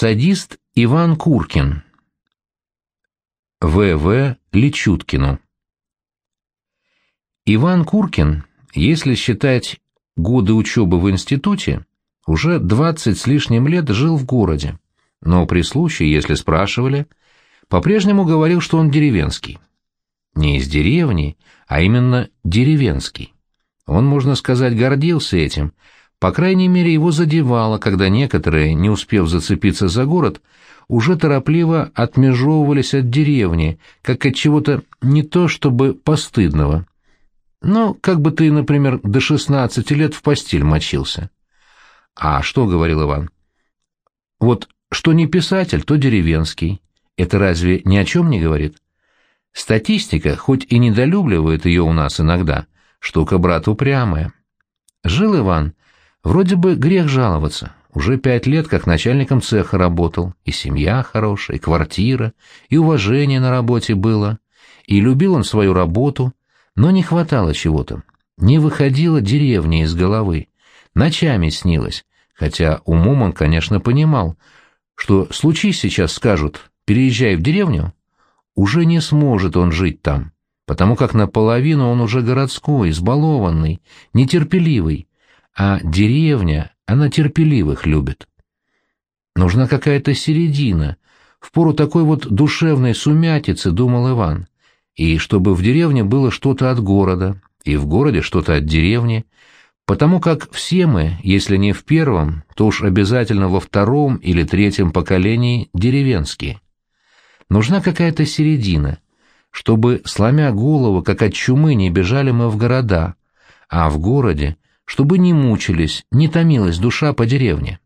Садист Иван Куркин. В.В. Личуткину. Иван Куркин, если считать годы учебы в институте, уже двадцать с лишним лет жил в городе, но при случае, если спрашивали, по-прежнему говорил, что он деревенский. Не из деревни, а именно деревенский. Он, можно сказать, гордился этим, по крайней мере, его задевало, когда некоторые, не успев зацепиться за город, уже торопливо отмежевывались от деревни, как от чего-то не то чтобы постыдного. Ну, как бы ты, например, до шестнадцати лет в постель мочился. А что, — говорил Иван, — вот что не писатель, то деревенский. Это разве ни о чем не говорит? Статистика, хоть и недолюбливает ее у нас иногда, штука, брат, упрямая. Жил Иван Вроде бы грех жаловаться. Уже пять лет как начальником цеха работал, и семья хорошая, и квартира, и уважение на работе было. И любил он свою работу, но не хватало чего-то. Не выходила деревня из головы. Ночами снилось, хотя умом он, конечно, понимал, что случись сейчас скажут «переезжай в деревню», уже не сможет он жить там, потому как наполовину он уже городской, избалованный, нетерпеливый, а деревня, она терпеливых любит. Нужна какая-то середина, в пору такой вот душевной сумятицы, думал Иван, и чтобы в деревне было что-то от города, и в городе что-то от деревни, потому как все мы, если не в первом, то уж обязательно во втором или третьем поколении деревенские. Нужна какая-то середина, чтобы, сломя голову, как от чумы, не бежали мы в города, а в городе чтобы не мучились, не томилась душа по деревне.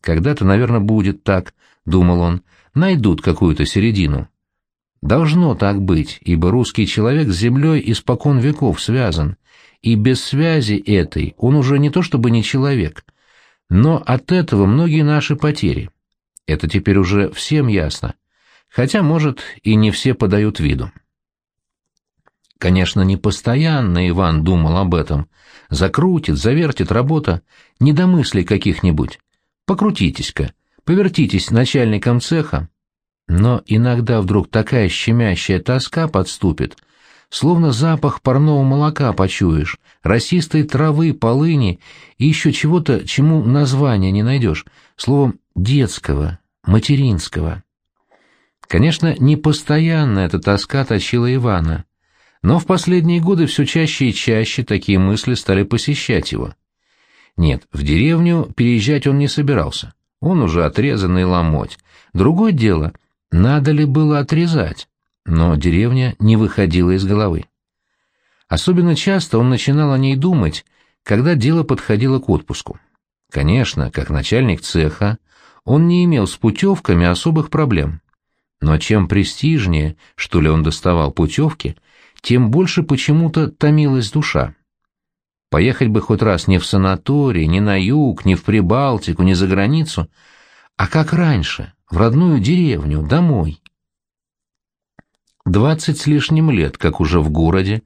Когда-то, наверное, будет так, — думал он, — найдут какую-то середину. Должно так быть, ибо русский человек с землей испокон веков связан, и без связи этой он уже не то чтобы не человек, но от этого многие наши потери. Это теперь уже всем ясно, хотя, может, и не все подают виду. Конечно, не постоянно Иван думал об этом. Закрутит, завертит работа, не до мыслей каких-нибудь. Покрутитесь-ка, повертитесь начальником цеха. Но иногда вдруг такая щемящая тоска подступит, словно запах парного молока почуешь, росистой травы, полыни и еще чего-то, чему названия не найдешь, словом, детского, материнского. Конечно, не постоянно эта тоска точила Ивана — но в последние годы все чаще и чаще такие мысли стали посещать его. Нет, в деревню переезжать он не собирался. Он уже отрезанный ломоть. Другое дело, надо ли было отрезать. Но деревня не выходила из головы. Особенно часто он начинал о ней думать, когда дело подходило к отпуску. Конечно, как начальник цеха, он не имел с путевками особых проблем. Но чем престижнее, что ли, он доставал путевки, тем больше почему-то томилась душа. Поехать бы хоть раз не в санаторий, не на юг, не в Прибалтику, не за границу, а как раньше, в родную деревню, домой. Двадцать с лишним лет, как уже в городе,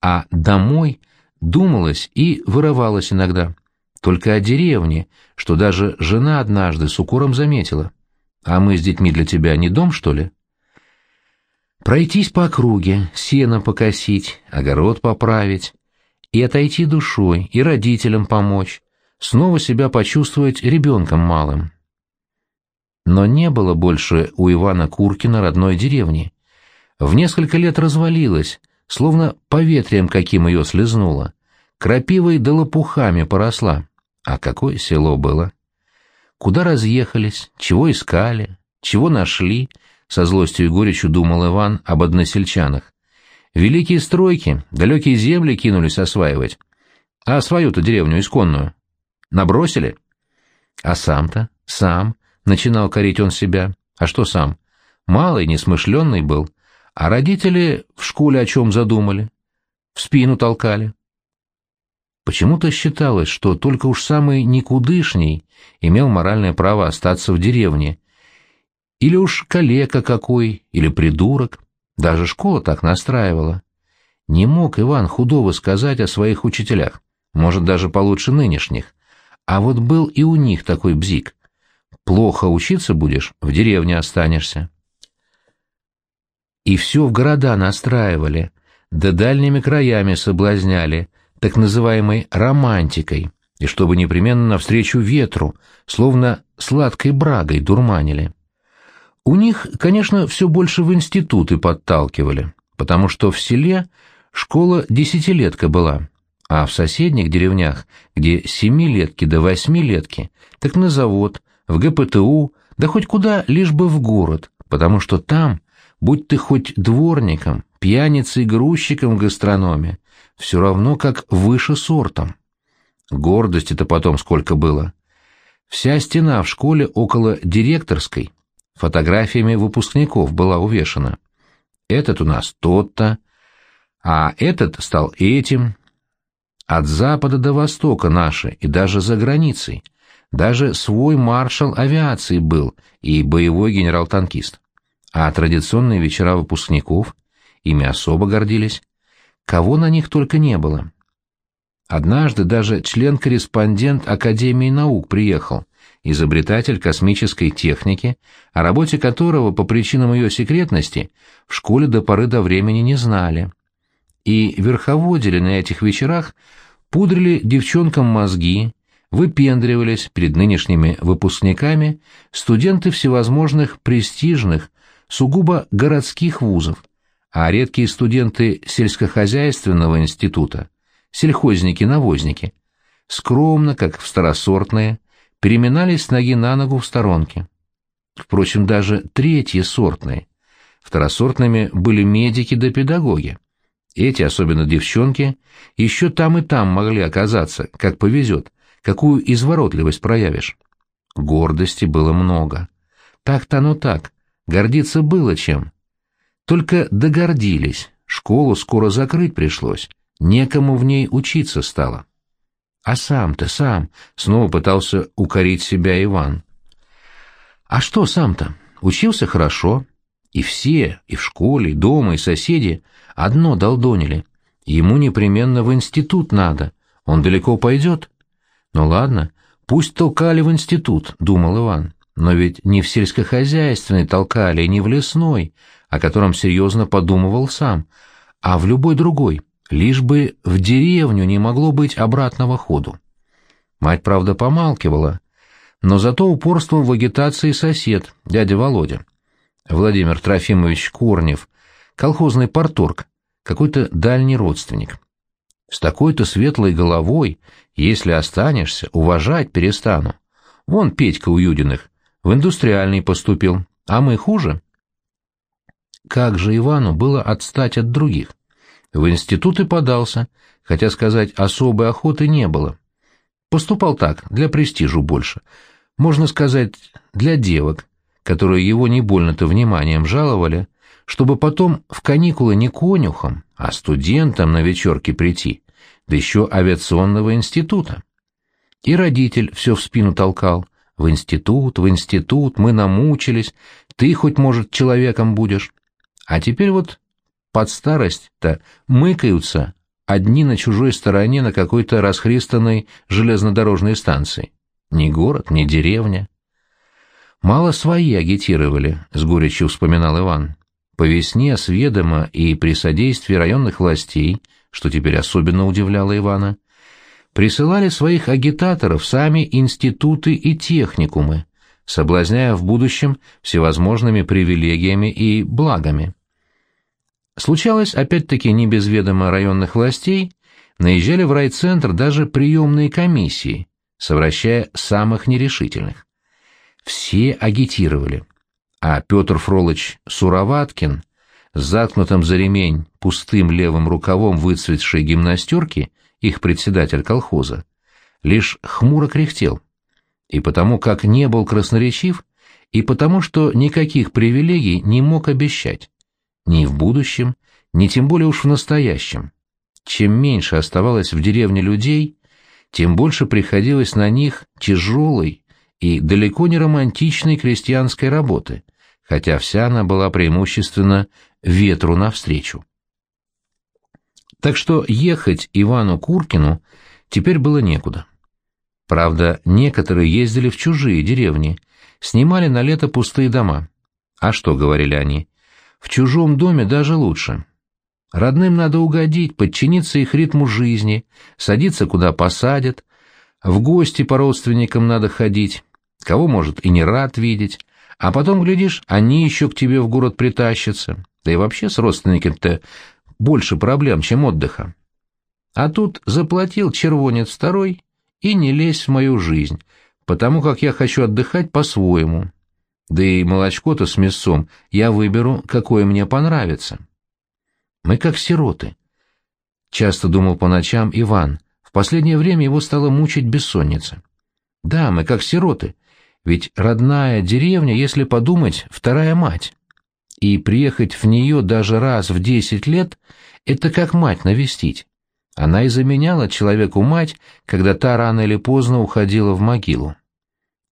а домой думалось и вырывалось иногда. Только о деревне, что даже жена однажды с укором заметила. «А мы с детьми для тебя не дом, что ли?» Пройтись по округе, сено покосить, огород поправить, и отойти душой, и родителям помочь, снова себя почувствовать ребенком малым. Но не было больше у Ивана Куркина родной деревни. В несколько лет развалилась, словно поветрием каким ее слезнуло, крапивой да лопухами поросла. А какое село было? Куда разъехались, чего искали, чего нашли — со злостью и горечью думал Иван об односельчанах. Великие стройки, далекие земли кинулись осваивать. А свою-то деревню исконную набросили? А сам-то, сам, начинал корить он себя. А что сам? Малый, несмышленный был. А родители в школе о чем задумали? В спину толкали. Почему-то считалось, что только уж самый никудышний имел моральное право остаться в деревне, или уж калека какой, или придурок. Даже школа так настраивала. Не мог Иван худого сказать о своих учителях, может, даже получше нынешних. А вот был и у них такой бзик. Плохо учиться будешь, в деревне останешься. И все в города настраивали, да дальними краями соблазняли, так называемой романтикой, и чтобы непременно навстречу ветру, словно сладкой брагой дурманили. У них, конечно, все больше в институты подталкивали, потому что в селе школа десятилетка была, а в соседних деревнях, где семилетки до восьмилетки, так на завод, в ГПТУ, да хоть куда, лишь бы в город, потому что там, будь ты хоть дворником, пьяницей-грузчиком в гастрономе, все равно как выше сортом. Гордости-то потом сколько было. Вся стена в школе около директорской фотографиями выпускников была увешана. Этот у нас тот-то, а этот стал этим. От запада до востока наши и даже за границей. Даже свой маршал авиации был и боевой генерал-танкист. А традиционные вечера выпускников, ими особо гордились. Кого на них только не было. Однажды даже член-корреспондент Академии наук приехал, изобретатель космической техники, о работе которого по причинам ее секретности в школе до поры до времени не знали. И верховодили на этих вечерах, пудрили девчонкам мозги, выпендривались перед нынешними выпускниками студенты всевозможных престижных, сугубо городских вузов, а редкие студенты сельскохозяйственного института – сельхозники-навозники, скромно, как в старосортные, переминались с ноги на ногу в сторонке. Впрочем, даже третьи сортные. Второсортными были медики да педагоги. Эти, особенно девчонки, еще там и там могли оказаться, как повезет, какую изворотливость проявишь. Гордости было много. Так-то оно так, гордиться было чем. Только догордились, школу скоро закрыть пришлось, Некому в ней учиться стало. А сам-то, сам, снова пытался укорить себя Иван. А что сам-то? Учился хорошо. И все, и в школе, и дома, и соседи одно долдонили. Ему непременно в институт надо. Он далеко пойдет. Ну ладно, пусть толкали в институт, думал Иван. Но ведь не в сельскохозяйственный толкали, не в лесной, о котором серьезно подумывал сам, а в любой другой. Лишь бы в деревню не могло быть обратного ходу. Мать, правда, помалкивала, но зато упорствовал в агитации сосед, дядя Володя. Владимир Трофимович Корнев, колхозный порторг, какой-то дальний родственник. С такой-то светлой головой, если останешься, уважать перестану. Вон Петька у Юдиных, в индустриальный поступил, а мы хуже. Как же Ивану было отстать от других? В институт и подался, хотя сказать особой охоты не было. Поступал так, для престижу больше. Можно сказать, для девок, которые его не больно-то вниманием жаловали, чтобы потом в каникулы не конюхом, а студентом на вечерке прийти, да еще авиационного института. И родитель все в спину толкал. В институт, в институт, мы намучились, ты хоть, может, человеком будешь. А теперь вот под старость-то мыкаются одни на чужой стороне на какой-то расхристанной железнодорожной станции. Ни город, ни деревня. Мало свои агитировали, с горечью вспоминал Иван. По весне с ведома и при содействии районных властей, что теперь особенно удивляло Ивана, присылали своих агитаторов сами институты и техникумы, соблазняя в будущем всевозможными привилегиями и благами. Случалось, опять-таки, не без ведома районных властей, наезжали в райцентр даже приемные комиссии, совращая самых нерешительных. Все агитировали, а Петр Фролыч Суроваткин с заткнутым за ремень пустым левым рукавом выцветшей гимнастерки, их председатель колхоза, лишь хмуро кряхтел. И потому как не был красноречив, и потому что никаких привилегий не мог обещать ни в будущем, ни тем более уж в настоящем. Чем меньше оставалось в деревне людей, тем больше приходилось на них тяжелой и далеко не романтичной крестьянской работы, хотя вся она была преимущественно ветру навстречу. Так что ехать Ивану Куркину теперь было некуда. Правда, некоторые ездили в чужие деревни, снимали на лето пустые дома. А что, говорили они, в чужом доме даже лучше. Родным надо угодить, подчиниться их ритму жизни, садиться куда посадят, в гости по родственникам надо ходить, кого, может, и не рад видеть, а потом, глядишь, они еще к тебе в город притащатся, да и вообще с родственниками-то больше проблем, чем отдыха. А тут заплатил червонец второй и не лезь в мою жизнь, потому как я хочу отдыхать по-своему. Да и молочко-то с мясом я выберу, какое мне понравится. Мы как сироты. Часто думал по ночам Иван. В последнее время его стало мучить бессонница. Да, мы как сироты. Ведь родная деревня, если подумать, вторая мать. И приехать в нее даже раз в десять лет — это как мать навестить. Она и заменяла человеку мать, когда та рано или поздно уходила в могилу.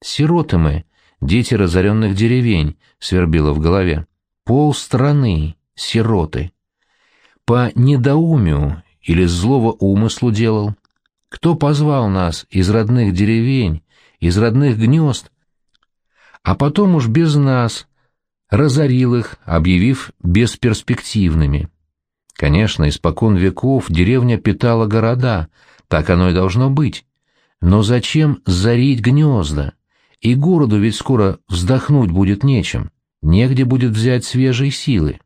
«Сироты мы, дети разоренных деревень», — свербило в голове. «Пол страны, сироты». По недоумию или злого умыслу делал. Кто позвал нас из родных деревень, из родных гнезд, а потом уж без нас разорил их, объявив бесперспективными. Конечно, испокон веков деревня питала города, так оно и должно быть. Но зачем зарить гнезда? И городу ведь скоро вздохнуть будет нечем, негде будет взять свежей силы.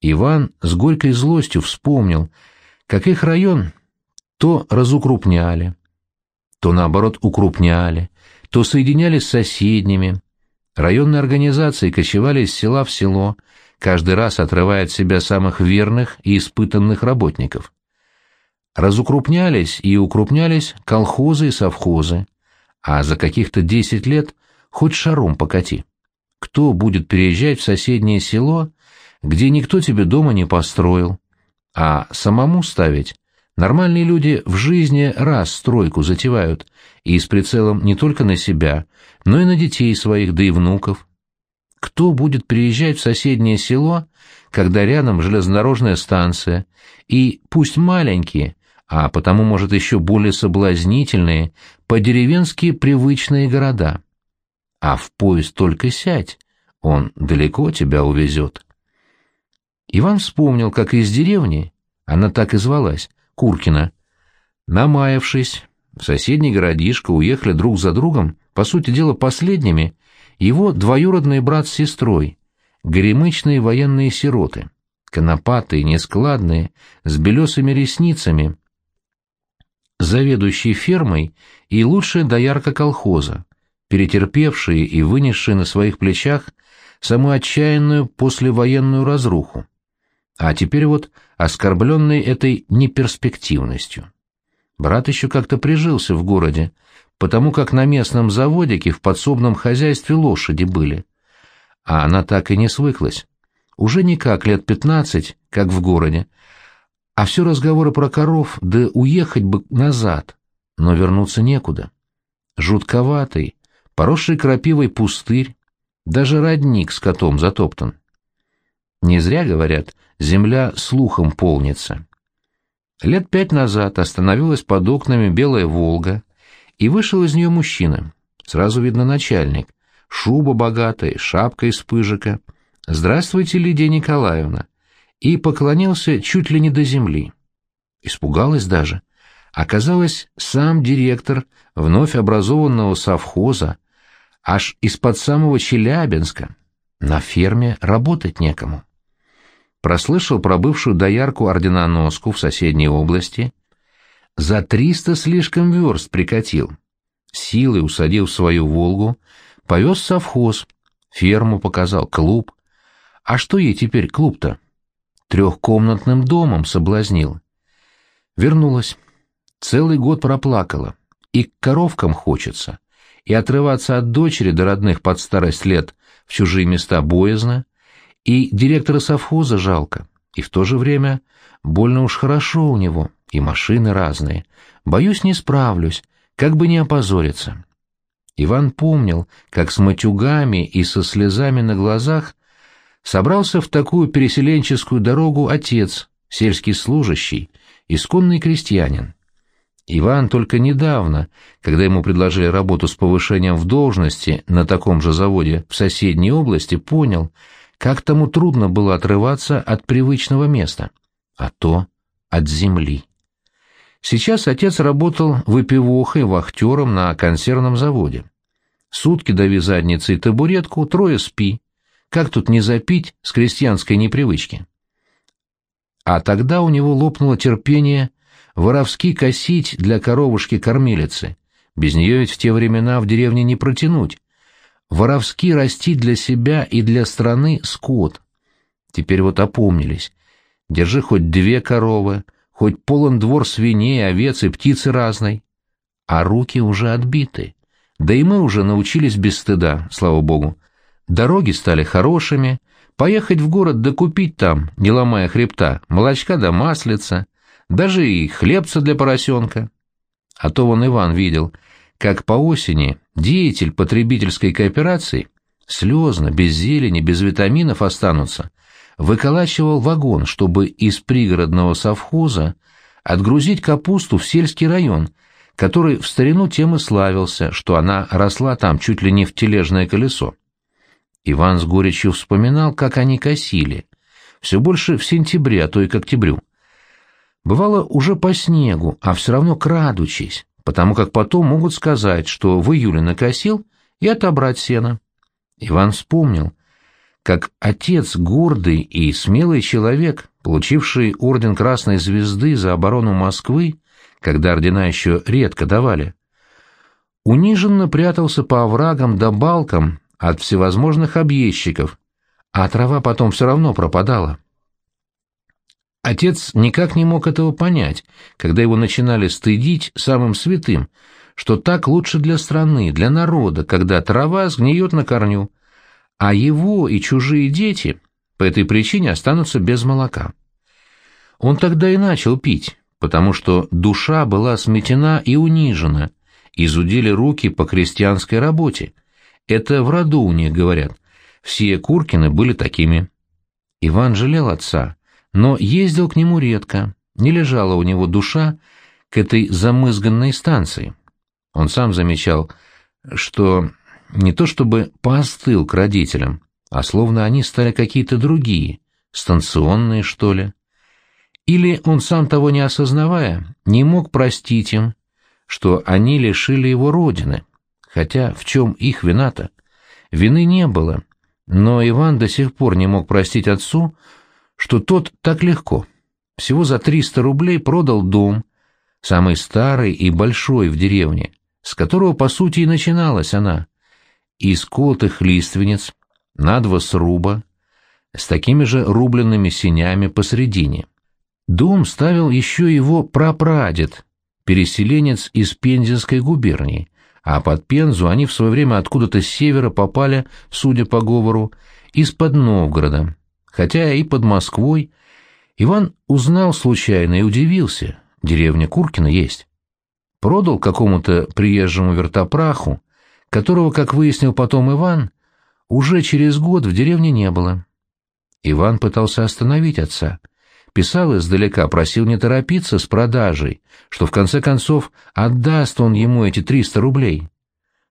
Иван с горькой злостью вспомнил, как их район то разукрупняли, то, наоборот, укрупняли, то соединяли с соседними. Районные организации кочевали из села в село, каждый раз отрывая от себя самых верных и испытанных работников. Разукрупнялись и укрупнялись колхозы и совхозы, а за каких-то десять лет хоть шаром покати. Кто будет переезжать в соседнее село, где никто тебе дома не построил, а самому ставить Нормальные люди в жизни раз стройку затевают, и с прицелом не только на себя, но и на детей своих, да и внуков. Кто будет приезжать в соседнее село, когда рядом железнодорожная станция, и пусть маленькие, а потому, может, еще более соблазнительные, по-деревенски привычные города? А в поезд только сядь, он далеко тебя увезет. Иван вспомнил, как из деревни, она так и звалась, Куркина. Намаявшись, в соседний городишко уехали друг за другом, по сути дела последними, его двоюродный брат с сестрой, горемычные военные сироты, конопатые, нескладные, с белесыми ресницами, заведующий фермой и лучшая доярка колхоза, перетерпевшие и вынесшие на своих плечах самую отчаянную послевоенную разруху а теперь вот оскорбленный этой неперспективностью. Брат еще как-то прижился в городе, потому как на местном заводике в подсобном хозяйстве лошади были. А она так и не свыклась. Уже никак лет пятнадцать, как в городе. А все разговоры про коров, да уехать бы назад, но вернуться некуда. Жутковатый, поросший крапивой пустырь, даже родник с котом затоптан. Не зря говорят, земля слухом полнится. Лет пять назад остановилась под окнами белая «Волга», и вышел из нее мужчина. Сразу видно начальник. Шуба богатая, шапка из пыжика. «Здравствуйте, Лидия Николаевна!» И поклонился чуть ли не до земли. Испугалась даже. Оказалось, сам директор вновь образованного совхоза, аж из-под самого Челябинска. На ферме работать некому прослышал про бывшую доярку-орденоноску в соседней области, за триста слишком верст прикатил, силой усадил свою «Волгу», повез совхоз, ферму показал, клуб. А что ей теперь клуб-то? Трехкомнатным домом соблазнил. Вернулась. Целый год проплакала. И к коровкам хочется. И отрываться от дочери до родных под старость лет в чужие места боязно, и директора совхоза жалко, и в то же время больно уж хорошо у него, и машины разные. Боюсь, не справлюсь, как бы не опозориться. Иван помнил, как с матюгами и со слезами на глазах собрался в такую переселенческую дорогу отец, сельский служащий, исконный крестьянин. Иван только недавно, когда ему предложили работу с повышением в должности на таком же заводе в соседней области, понял, как тому трудно было отрываться от привычного места, а то от земли. Сейчас отец работал выпивохой, вахтером на консервном заводе. Сутки дави задницей табуретку, трое спи. Как тут не запить с крестьянской непривычки? А тогда у него лопнуло терпение воровски косить для коровушки-кормилицы. Без нее ведь в те времена в деревне не протянуть. Воровски растить для себя и для страны скот. Теперь вот опомнились. Держи хоть две коровы, хоть полон двор свиней, овец и птицы разной. А руки уже отбиты. Да и мы уже научились без стыда, слава богу. Дороги стали хорошими, поехать в город да купить там, не ломая хребта, молочка да маслица, даже и хлебца для поросенка. А то вон Иван видел, как по осени деятель потребительской кооперации слезно, без зелени, без витаминов останутся, выколачивал вагон, чтобы из пригородного совхоза отгрузить капусту в сельский район, который в старину тем и славился, что она росла там чуть ли не в тележное колесо. Иван с горечью вспоминал, как они косили. Все больше в сентябре, а то и к октябрю. Бывало уже по снегу, а все равно крадучись, потому как потом могут сказать, что в июле накосил, и отобрать сено. Иван вспомнил, как отец гордый и смелый человек, получивший орден Красной Звезды за оборону Москвы, когда ордена еще редко давали, униженно прятался по оврагам да балкам от всевозможных объездчиков, а трава потом все равно пропадала. Отец никак не мог этого понять, когда его начинали стыдить самым святым, что так лучше для страны, для народа, когда трава сгниет на корню, а его и чужие дети по этой причине останутся без молока. Он тогда и начал пить, потому что душа была сметена и унижена, изудили руки по крестьянской работе. Это в роду у них говорят. Все Куркины были такими. Иван жалел отца, но ездил к нему редко, не лежала у него душа к этой замызганной станции. Он сам замечал, что не то чтобы поостыл к родителям, а словно они стали какие-то другие, станционные, что ли. Или он сам того не осознавая, не мог простить им, что они лишили его родины, хотя в чем их вина-то? Вины не было, но Иван до сих пор не мог простить отцу, что тот так легко, всего за 300 рублей продал дом, самый старый и большой в деревне, с которого, по сути, и начиналась она, из колотых лиственниц, на два сруба, с такими же рубленными синями посредине. Дом ставил еще его прапрадед, переселенец из Пензенской губернии, а под Пензу они в свое время откуда-то с севера попали, судя по говору, из-под Новгорода, хотя и под Москвой. Иван узнал случайно и удивился, деревня Куркина есть. Продал какому-то приезжему вертопраху, которого, как выяснил потом Иван, уже через год в деревне не было. Иван пытался остановить отца. Писал издалека, просил не торопиться с продажей, что в конце концов отдаст он ему эти триста рублей.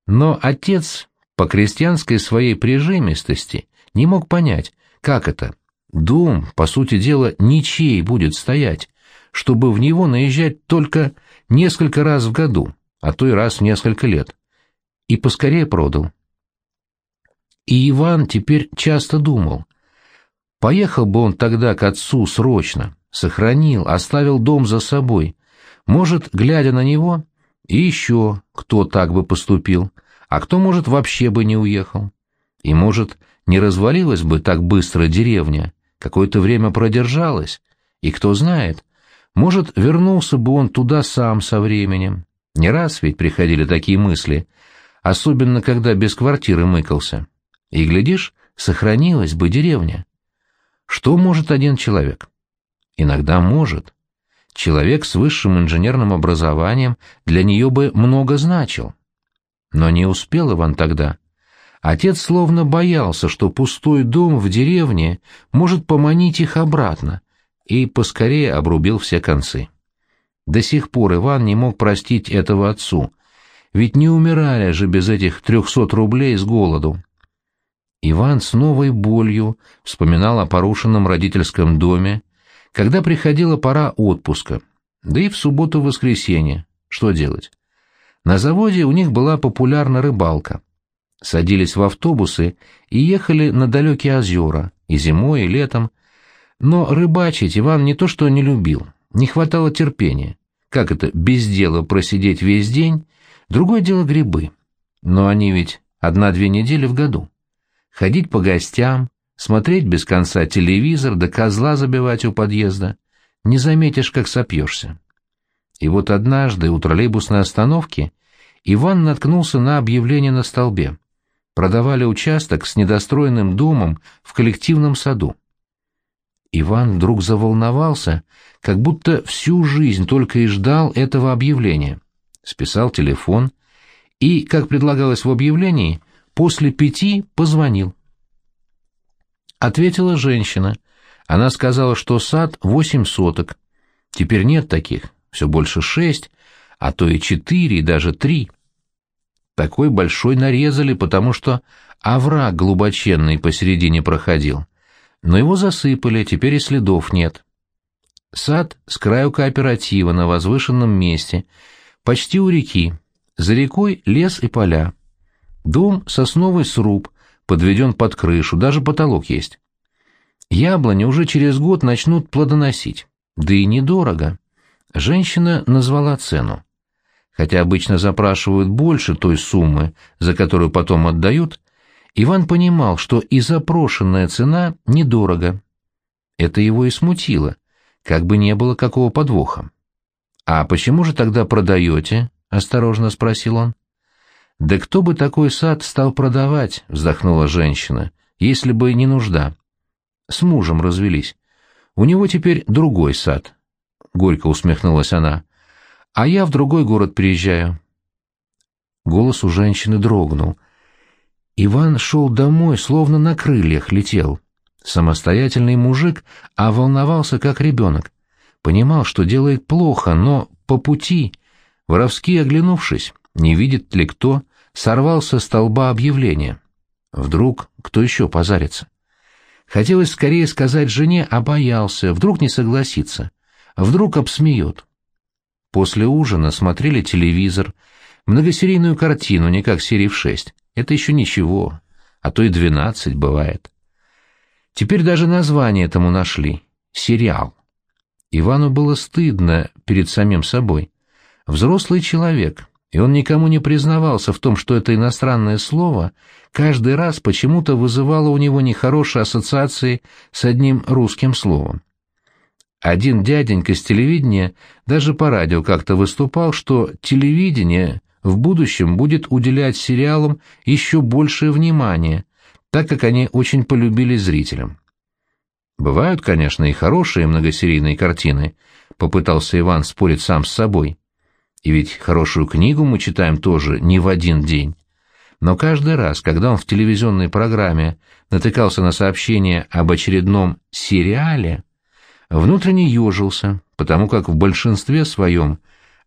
Но отец, по крестьянской своей прижимистости, не мог понять, как это. Дом, по сути дела, ничей будет стоять, чтобы в него наезжать только несколько раз в году, а то и раз в несколько лет и поскорее продал. И Иван теперь часто думал, поехал бы он тогда к отцу срочно, сохранил, оставил дом за собой, может, глядя на него, и еще кто так бы поступил, а кто, может, вообще бы не уехал. И, может, не развалилась бы так быстро деревня, какое-то время продержалась, и кто знает, может, вернулся бы он туда сам со временем. Не раз ведь приходили такие мысли, особенно когда без квартиры мыкался. И, глядишь, сохранилась бы деревня. Что может один человек? Иногда может. Человек с высшим инженерным образованием для нее бы много значил. Но не успел Иван тогда. Отец словно боялся, что пустой дом в деревне может поманить их обратно, и поскорее обрубил все концы. До сих пор Иван не мог простить этого отцу, ведь не умирали же без этих трехсот рублей с голоду. Иван с новой болью вспоминал о порушенном родительском доме, когда приходила пора отпуска, да и в субботу-воскресенье. Что делать? На заводе у них была популярна рыбалка. Садились в автобусы и ехали на далекие озера, и зимой, и летом. Но рыбачить Иван не то что не любил, не хватало терпения. Как это, без дела просидеть весь день Другое дело грибы. Но они ведь одна-две недели в году. Ходить по гостям, смотреть без конца телевизор, да козла забивать у подъезда. Не заметишь, как сопьешься. И вот однажды у троллейбусной остановки Иван наткнулся на объявление на столбе. Продавали участок с недостроенным домом в коллективном саду. Иван вдруг заволновался, как будто всю жизнь только и ждал этого объявления списал телефон и, как предлагалось в объявлении, после пяти позвонил. Ответила женщина. Она сказала, что сад восемь соток. Теперь нет таких, все больше шесть, а то и четыре, и даже три. Такой большой нарезали, потому что овраг глубоченный посередине проходил. Но его засыпали, теперь и следов нет. Сад с краю кооператива на возвышенном месте — Почти у реки. За рекой лес и поля. Дом сосновый сруб, подведен под крышу, даже потолок есть. Яблони уже через год начнут плодоносить. Да и недорого. Женщина назвала цену. Хотя обычно запрашивают больше той суммы, за которую потом отдают, Иван понимал, что и запрошенная цена недорого. Это его и смутило, как бы не было какого подвоха. «А почему же тогда продаете?» — осторожно спросил он. «Да кто бы такой сад стал продавать?» — вздохнула женщина. «Если бы не нужда». С мужем развелись. У него теперь другой сад. Горько усмехнулась она. А я в другой город приезжаю. Голос у женщины дрогнул. Иван шел домой, словно на крыльях летел. Самостоятельный мужик, а волновался как ребенок. Понимал, что делает плохо, но по пути, воровски оглянувшись, не видит ли кто, сорвался со столба объявления. Вдруг кто еще позарится. Хотелось скорее сказать жене, а боялся, вдруг не согласится, вдруг обсмеет. После ужина смотрели телевизор, многосерийную картину, не как серии в шесть. Это еще ничего, а то и двенадцать бывает. Теперь даже название этому нашли — сериал. Ивану было стыдно перед самим собой. Взрослый человек, и он никому не признавался в том, что это иностранное слово каждый раз почему-то вызывало у него нехорошие ассоциации с одним русским словом. Один дяденька с телевидения даже по радио как-то выступал, что телевидение в будущем будет уделять сериалам еще большее внимание, так как они очень полюбили зрителям. Бывают, конечно, и хорошие многосерийные картины, попытался Иван спорить сам с собой. И ведь хорошую книгу мы читаем тоже не в один день. Но каждый раз, когда он в телевизионной программе натыкался на сообщение об очередном сериале, внутренне ежился, потому как в большинстве своем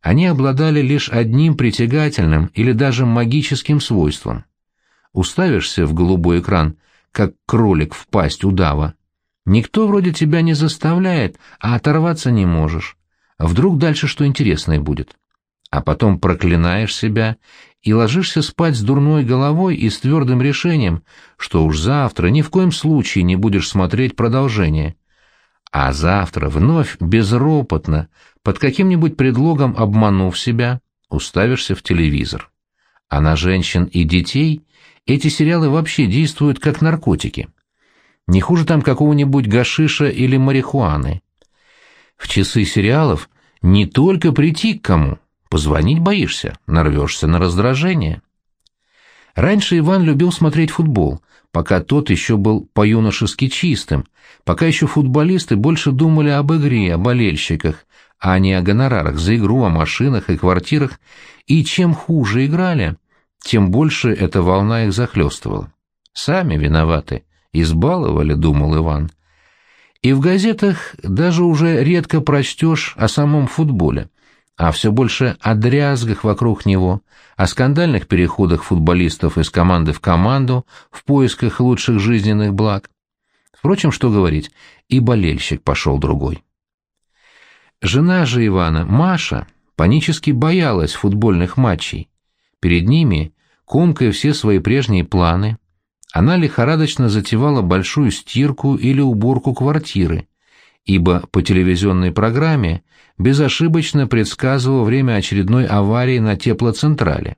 они обладали лишь одним притягательным или даже магическим свойством. Уставишься в голубой экран, как кролик в пасть удава, Никто вроде тебя не заставляет, а оторваться не можешь. Вдруг дальше что интересное будет. А потом проклинаешь себя и ложишься спать с дурной головой и с твердым решением, что уж завтра ни в коем случае не будешь смотреть продолжение. А завтра вновь безропотно, под каким-нибудь предлогом обманув себя, уставишься в телевизор. А на женщин и детей эти сериалы вообще действуют как наркотики. Не хуже там какого-нибудь гашиша или марихуаны. В часы сериалов не только прийти к кому, позвонить боишься, нарвешься на раздражение. Раньше Иван любил смотреть футбол, пока тот еще был по-юношески чистым, пока еще футболисты больше думали об игре, о болельщиках, а не о гонорарах за игру, о машинах и квартирах, и чем хуже играли, тем больше эта волна их захлестывала. Сами виноваты. Избаловали, думал Иван. И в газетах даже уже редко прочтешь о самом футболе. А все больше о дрязгах вокруг него, о скандальных переходах футболистов из команды в команду в поисках лучших жизненных благ. Впрочем, что говорить, и болельщик пошел другой. Жена же Ивана, Маша, панически боялась футбольных матчей. Перед ними, комкая все свои прежние планы, она лихорадочно затевала большую стирку или уборку квартиры, ибо по телевизионной программе безошибочно предсказывал время очередной аварии на теплоцентрале.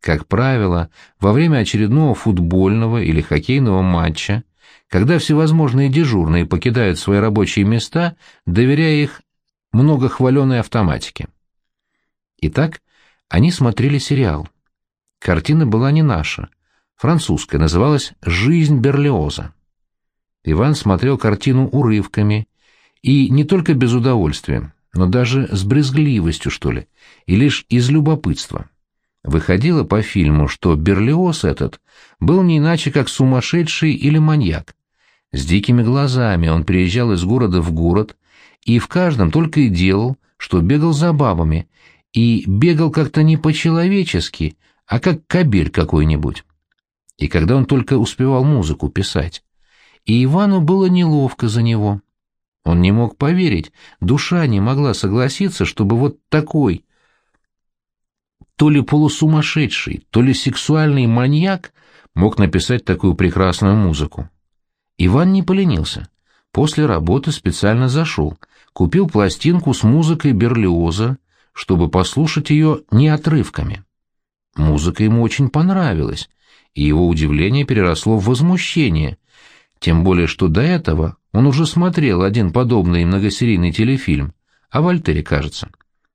Как правило, во время очередного футбольного или хоккейного матча, когда всевозможные дежурные покидают свои рабочие места, доверяя их многохваленой автоматике. Итак, они смотрели сериал. Картина была не наша, французская, называлась «Жизнь Берлиоза». Иван смотрел картину урывками, и не только без удовольствия, но даже с брезгливостью, что ли, и лишь из любопытства. Выходило по фильму, что Берлиоз этот был не иначе, как сумасшедший или маньяк. С дикими глазами он приезжал из города в город, и в каждом только и делал, что бегал за бабами, и бегал как-то не по-человечески, а как кабель какой-нибудь. И когда он только успевал музыку писать. И Ивану было неловко за него. Он не мог поверить, душа не могла согласиться, чтобы вот такой, то ли полусумасшедший, то ли сексуальный маньяк мог написать такую прекрасную музыку. Иван не поленился. После работы специально зашел, купил пластинку с музыкой Берлиоза, чтобы послушать ее не отрывками. Музыка ему очень понравилась, и его удивление переросло в возмущение, тем более что до этого он уже смотрел один подобный многосерийный телефильм, о Вольтере, кажется.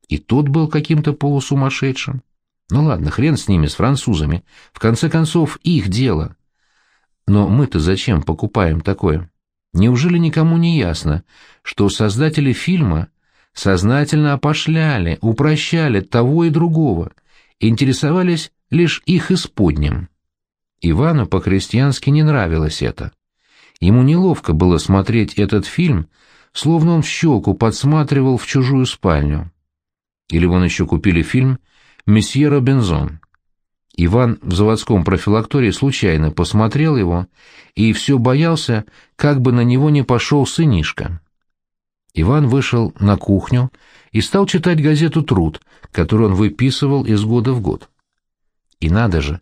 И тот был каким-то полусумасшедшим. Ну ладно, хрен с ними, с французами. В конце концов, их дело. Но мы-то зачем покупаем такое? Неужели никому не ясно, что создатели фильма сознательно опошляли, упрощали того и другого, интересовались лишь их исподним? Ивану по-христиански не нравилось это. Ему неловко было смотреть этот фильм, словно он в щелку подсматривал в чужую спальню. Или вон еще купили фильм «Месье Робинзон». Иван в заводском профилактории случайно посмотрел его и все боялся, как бы на него не пошел сынишка. Иван вышел на кухню и стал читать газету «Труд», которую он выписывал из года в год. И надо же,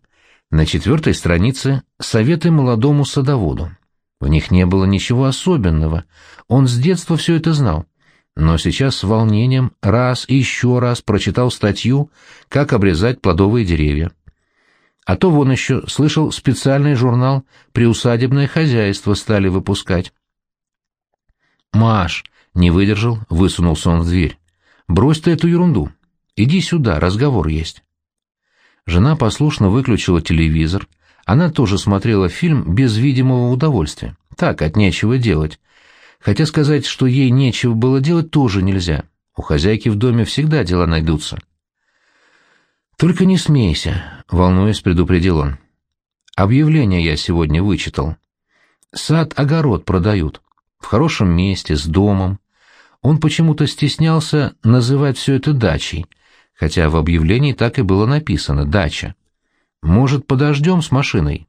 на четвертой странице «Советы молодому садоводу». В них не было ничего особенного, он с детства все это знал. Но сейчас с волнением раз и еще раз прочитал статью «Как обрезать плодовые деревья». А то вон еще слышал специальный журнал «Приусадебное хозяйство» стали выпускать. «Маш!» — не выдержал, высунулся он в дверь. «Брось ты эту ерунду. Иди сюда, разговор есть». Жена послушно выключила телевизор, она тоже смотрела фильм без видимого удовольствия. Так, от нечего делать. Хотя сказать, что ей нечего было делать, тоже нельзя. У хозяйки в доме всегда дела найдутся. «Только не смейся», — волнуясь, предупредил он. «Объявление я сегодня вычитал. Сад-огород продают. В хорошем месте, с домом. Он почему-то стеснялся называть все это дачей, хотя в объявлении так и было написано «дача». Может, подождем с машиной?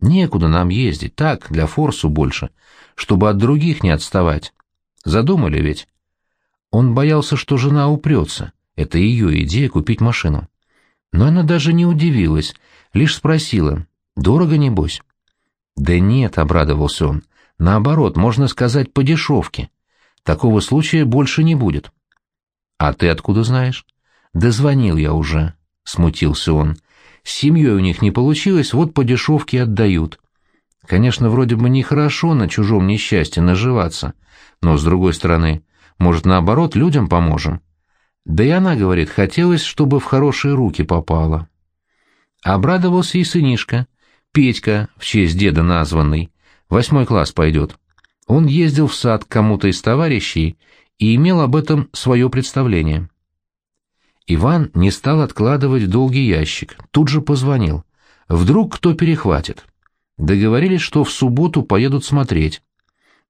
Некуда нам ездить, так, для форсу больше, чтобы от других не отставать. Задумали ведь? Он боялся, что жена упрется. Это ее идея купить машину. Но она даже не удивилась, лишь спросила, «Дорого, небось?» «Да нет», — обрадовался он, — «наоборот, можно сказать, по дешевке. Такого случая больше не будет». «А ты откуда знаешь?» «Да звонил я уже», — смутился он. С семьей у них не получилось, вот по дешевке отдают. Конечно, вроде бы нехорошо на чужом несчастье наживаться, но, с другой стороны, может, наоборот, людям поможем. Да и она, говорит, хотелось, чтобы в хорошие руки попала. Обрадовался и сынишка, Петька, в честь деда названный, восьмой класс пойдет. Он ездил в сад к кому-то из товарищей и имел об этом свое представление. Иван не стал откладывать в долгий ящик, тут же позвонил. Вдруг кто перехватит. Договорились, что в субботу поедут смотреть.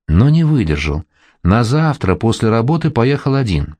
Но не выдержал. На завтра после работы поехал один.